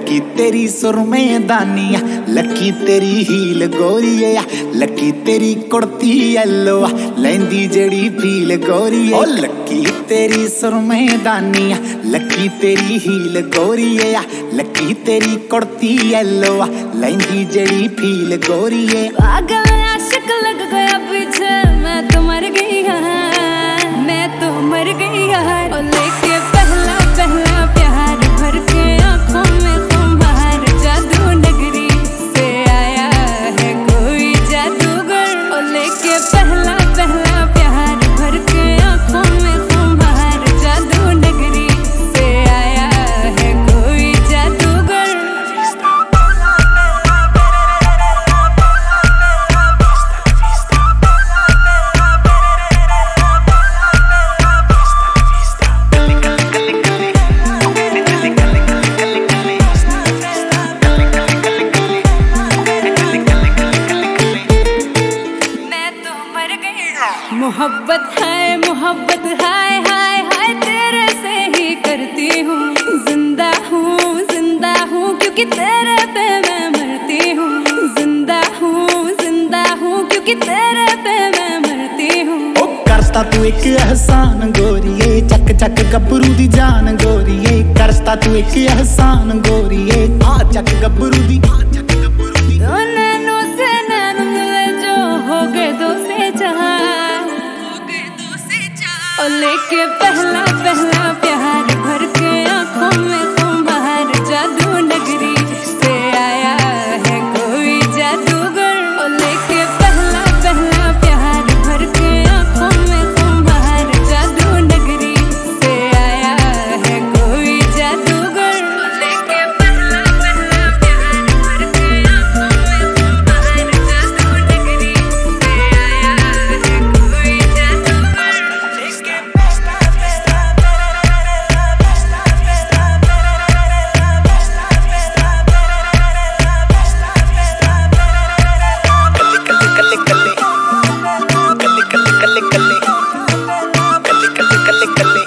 Lucky ਤੇਰੀ ਸੁਰਮੇ ਦਾਨੀਆ ਲੱਕੀ ਤੇਰੀ ਹੀਲ ਗੋਰੀਏ ਲੱਕੀ ਤੇਰੀ ਕੁੜਤੀ ਯੈਲੋ ਲੈਂਦੀ ਜਿਹੜੀ ਫੀਲ ਗੋਰੀਏ। ਓ ਲੱਕੀ। ਤੇਰੀ ਸੁਰਮੇ ਦਾਨੀਆ ਲੱਕੀ ਤੇਰੀ ਹੀਲ ਗੋਰੀਏ ਲੱਕੀ ਤੇਰੀ ਕੁੜਤੀ ਯੈਲੋ ਲੈਂਦੀ ਜਿਹੜੀ ਫੀਲ ਗੋਰੀਏ। ਪਾਗਲ मोहब्बत है मोहब्बत हाय हाय हाय, तेरे से ही करती हूँ। ज़िंदा हूँ ज़िंदा हूँ, क्योंकि तेरे पे मैं मरती हूँ। ज़िंदा हूँ ज़िंदा हूँ, क्योंकि तेरे पे मैं मरती हूँ। करता तू एक एहसान, गोरीए, चक चक, गबरू दी जान, गोरीए। करता तू एक एहसान, गोरीए। आ, चक, गबरू दी आ चक चार हो गए दो से चार और लेके पहला पहला प्यार भर के Cali, cali.